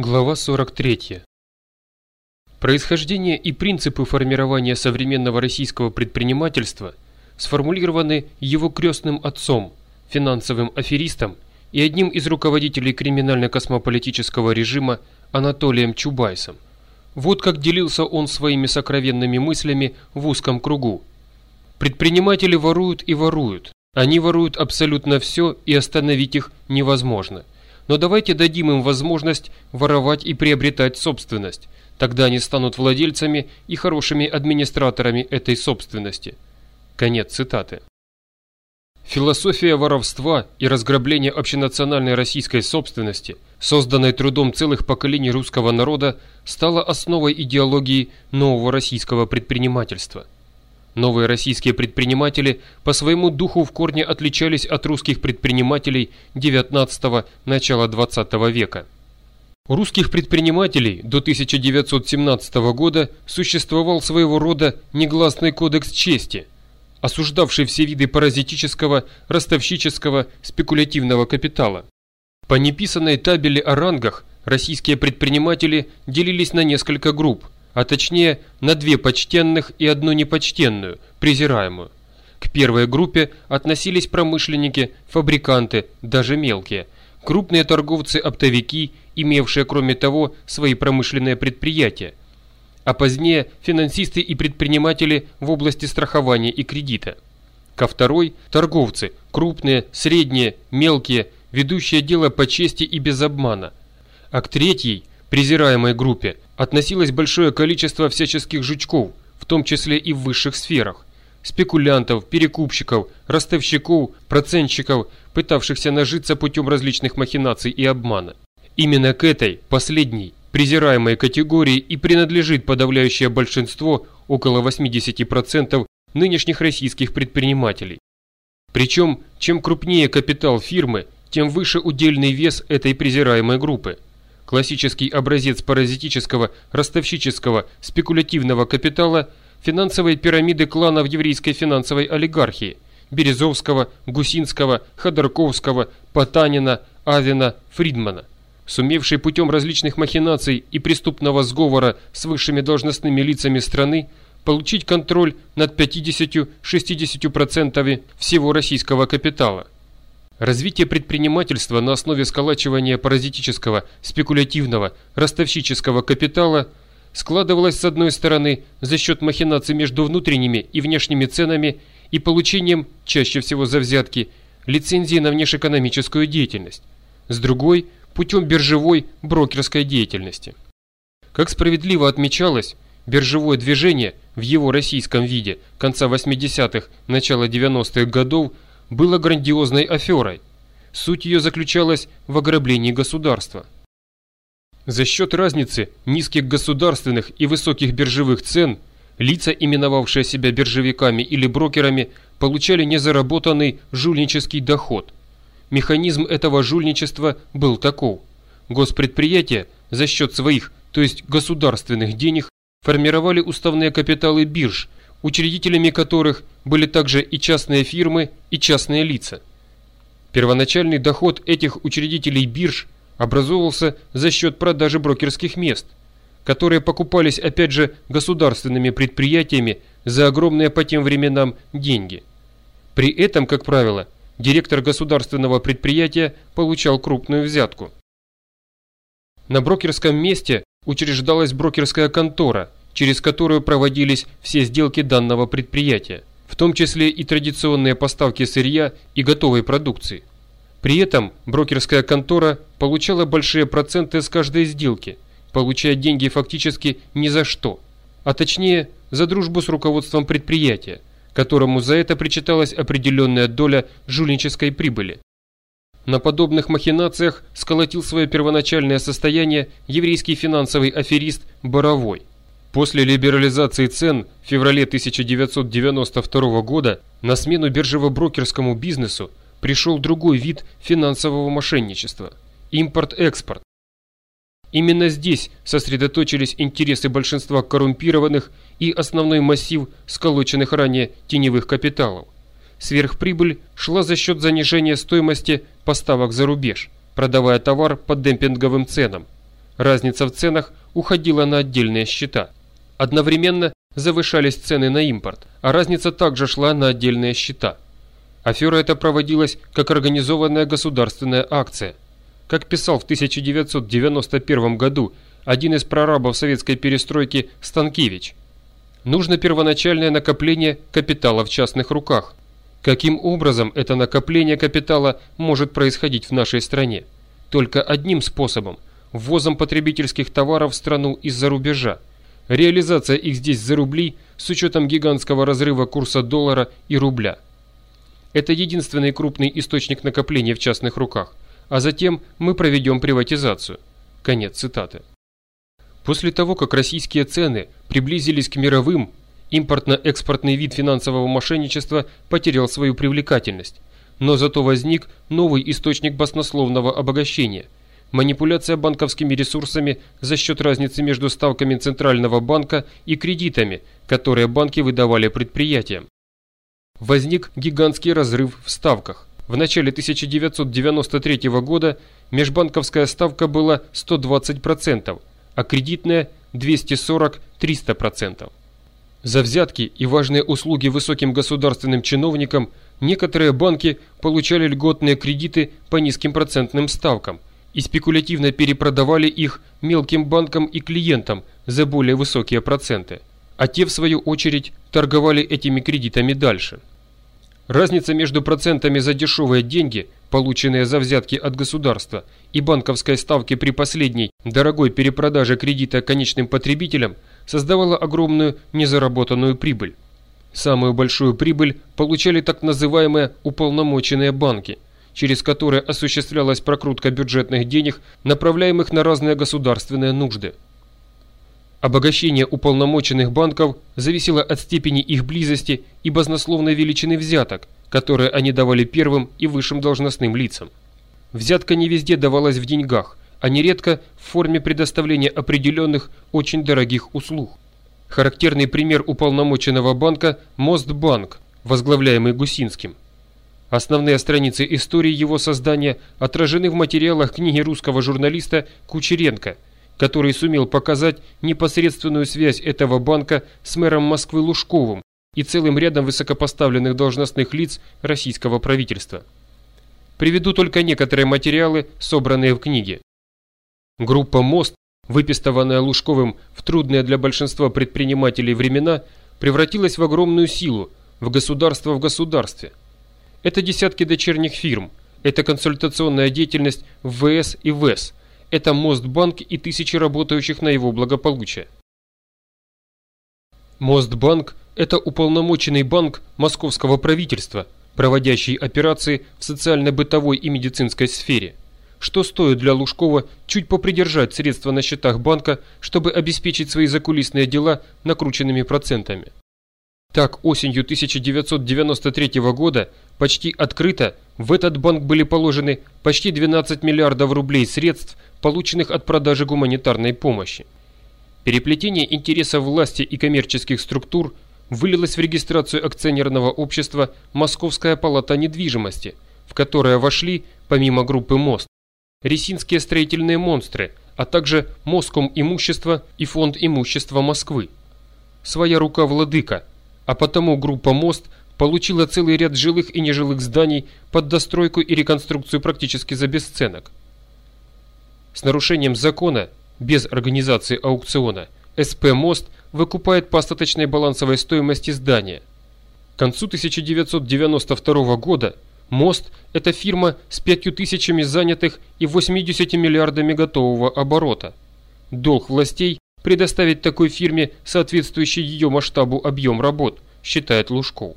Глава 43. Происхождение и принципы формирования современного российского предпринимательства сформулированы его крестным отцом, финансовым аферистом и одним из руководителей криминально-космополитического режима Анатолием Чубайсом. Вот как делился он своими сокровенными мыслями в узком кругу. Предприниматели воруют и воруют. Они воруют абсолютно все, и остановить их невозможно – но давайте дадим им возможность воровать и приобретать собственность. Тогда они станут владельцами и хорошими администраторами этой собственности. Конец цитаты. Философия воровства и разграбления общенациональной российской собственности, созданной трудом целых поколений русского народа, стала основой идеологии нового российского предпринимательства – Новые российские предприниматели по своему духу в корне отличались от русских предпринимателей 19 начала 20 века. У русских предпринимателей до 1917 года существовал своего рода негласный кодекс чести, осуждавший все виды паразитического, ростовщического, спекулятивного капитала. По неписанной табели о рангах российские предприниматели делились на несколько групп – а точнее на две почтенных и одну непочтенную, презираемую. К первой группе относились промышленники, фабриканты, даже мелкие, крупные торговцы-оптовики, имевшие кроме того свои промышленные предприятия, а позднее финансисты и предприниматели в области страхования и кредита. Ко второй – торговцы, крупные, средние, мелкие, ведущие дело по чести и без обмана. А к третьей, презираемой группе, относилось большое количество всяческих жучков, в том числе и в высших сферах. Спекулянтов, перекупщиков, ростовщиков, процентщиков, пытавшихся нажиться путем различных махинаций и обмана. Именно к этой, последней, презираемой категории и принадлежит подавляющее большинство, около 80% нынешних российских предпринимателей. Причем, чем крупнее капитал фирмы, тем выше удельный вес этой презираемой группы – классический образец паразитического, ростовщического, спекулятивного капитала финансовой пирамиды кланов еврейской финансовой олигархии Березовского, Гусинского, Ходорковского, Потанина, Авина, Фридмана, сумевший путем различных махинаций и преступного сговора с высшими должностными лицами страны получить контроль над 50-60% всего российского капитала – Развитие предпринимательства на основе сколачивания паразитического, спекулятивного, ростовщического капитала складывалось с одной стороны за счет махинаций между внутренними и внешними ценами и получением, чаще всего за взятки, лицензии на внешэкономическую деятельность, с другой – путем биржевой брокерской деятельности. Как справедливо отмечалось, биржевое движение в его российском виде конца 80-х, начала 90-х годов – было грандиозной аферой. Суть ее заключалась в ограблении государства. За счет разницы низких государственных и высоких биржевых цен лица, именовавшие себя биржевиками или брокерами, получали незаработанный жульнический доход. Механизм этого жульничества был таков. Госпредприятия за счет своих, то есть государственных денег, формировали уставные капиталы бирж, учредителями которых были также и частные фирмы, и частные лица. Первоначальный доход этих учредителей бирж образовывался за счет продажи брокерских мест, которые покупались опять же государственными предприятиями за огромные по тем временам деньги. При этом, как правило, директор государственного предприятия получал крупную взятку. На брокерском месте учреждалась брокерская контора, через которую проводились все сделки данного предприятия в том числе и традиционные поставки сырья и готовой продукции. При этом брокерская контора получала большие проценты с каждой сделки, получая деньги фактически ни за что, а точнее за дружбу с руководством предприятия, которому за это причиталась определенная доля жульнической прибыли. На подобных махинациях сколотил свое первоначальное состояние еврейский финансовый аферист Боровой. После либерализации цен в феврале 1992 года на смену биржево-брокерскому бизнесу пришел другой вид финансового мошенничества – импорт-экспорт. Именно здесь сосредоточились интересы большинства коррумпированных и основной массив сколоченных ранее теневых капиталов. Сверхприбыль шла за счет занижения стоимости поставок за рубеж, продавая товар по демпинговым ценам – Разница в ценах уходила на отдельные счета. Одновременно завышались цены на импорт, а разница также шла на отдельные счета. Афера эта проводилась как организованная государственная акция. Как писал в 1991 году один из прорабов советской перестройки Станкевич, нужно первоначальное накопление капитала в частных руках. Каким образом это накопление капитала может происходить в нашей стране? Только одним способом – ввозом потребительских товаров в страну из-за рубежа. Реализация их здесь за рубли с учетом гигантского разрыва курса доллара и рубля. Это единственный крупный источник накопления в частных руках, а затем мы проведем приватизацию. Конец цитаты. После того, как российские цены приблизились к мировым, импортно-экспортный вид финансового мошенничества потерял свою привлекательность, но зато возник новый источник баснословного обогащения – манипуляция банковскими ресурсами за счет разницы между ставками Центрального банка и кредитами, которые банки выдавали предприятиям. Возник гигантский разрыв в ставках. В начале 1993 года межбанковская ставка была 120%, а кредитная 240-300%. За взятки и важные услуги высоким государственным чиновникам некоторые банки получали льготные кредиты по низким процентным ставкам, и спекулятивно перепродавали их мелким банкам и клиентам за более высокие проценты, а те в свою очередь торговали этими кредитами дальше. Разница между процентами за дешевые деньги, полученные за взятки от государства, и банковской ставки при последней дорогой перепродаже кредита конечным потребителям создавала огромную незаработанную прибыль. Самую большую прибыль получали так называемые уполномоченные банки – через которые осуществлялась прокрутка бюджетных денег, направляемых на разные государственные нужды. Обогащение уполномоченных банков зависело от степени их близости и баснословной величины взяток, которые они давали первым и высшим должностным лицам. Взятка не везде давалась в деньгах, а нередко в форме предоставления определенных очень дорогих услуг. Характерный пример уполномоченного банка – Мостбанк, возглавляемый Гусинским – Основные страницы истории его создания отражены в материалах книги русского журналиста Кучеренко, который сумел показать непосредственную связь этого банка с мэром Москвы Лужковым и целым рядом высокопоставленных должностных лиц российского правительства. Приведу только некоторые материалы, собранные в книге. Группа «Мост», выпистованная Лужковым в трудные для большинства предпринимателей времена, превратилась в огромную силу, в государство в государстве – это десятки дочерних фирм, это консультационная деятельность ВС и ВЭС, это Мостбанк и тысячи работающих на его благополучие. Мостбанк – это уполномоченный банк московского правительства, проводящий операции в социально-бытовой и медицинской сфере. Что стоит для Лужкова чуть попридержать средства на счетах банка, чтобы обеспечить свои закулисные дела накрученными процентами. Так, осенью 1993 года почти открыто в этот банк были положены почти 12 миллиардов рублей средств, полученных от продажи гуманитарной помощи. Переплетение интересов власти и коммерческих структур вылилось в регистрацию акционерного общества «Московская палата недвижимости», в которое вошли, помимо группы «Мост», ресинские строительные монстры, а также Моском имущество и Фонд имущества Москвы. Своя рука владыка – а потому группа «Мост» получила целый ряд жилых и нежилых зданий под достройку и реконструкцию практически за бесценок. С нарушением закона, без организации аукциона, СП «Мост» выкупает по остаточной балансовой стоимости здания. К концу 1992 года «Мост» – это фирма с 5 тысячами занятых и 80 миллиардами готового оборота. Долг властей предоставить такой фирме соответствующий ее масштабу объем работ, считает Лужков.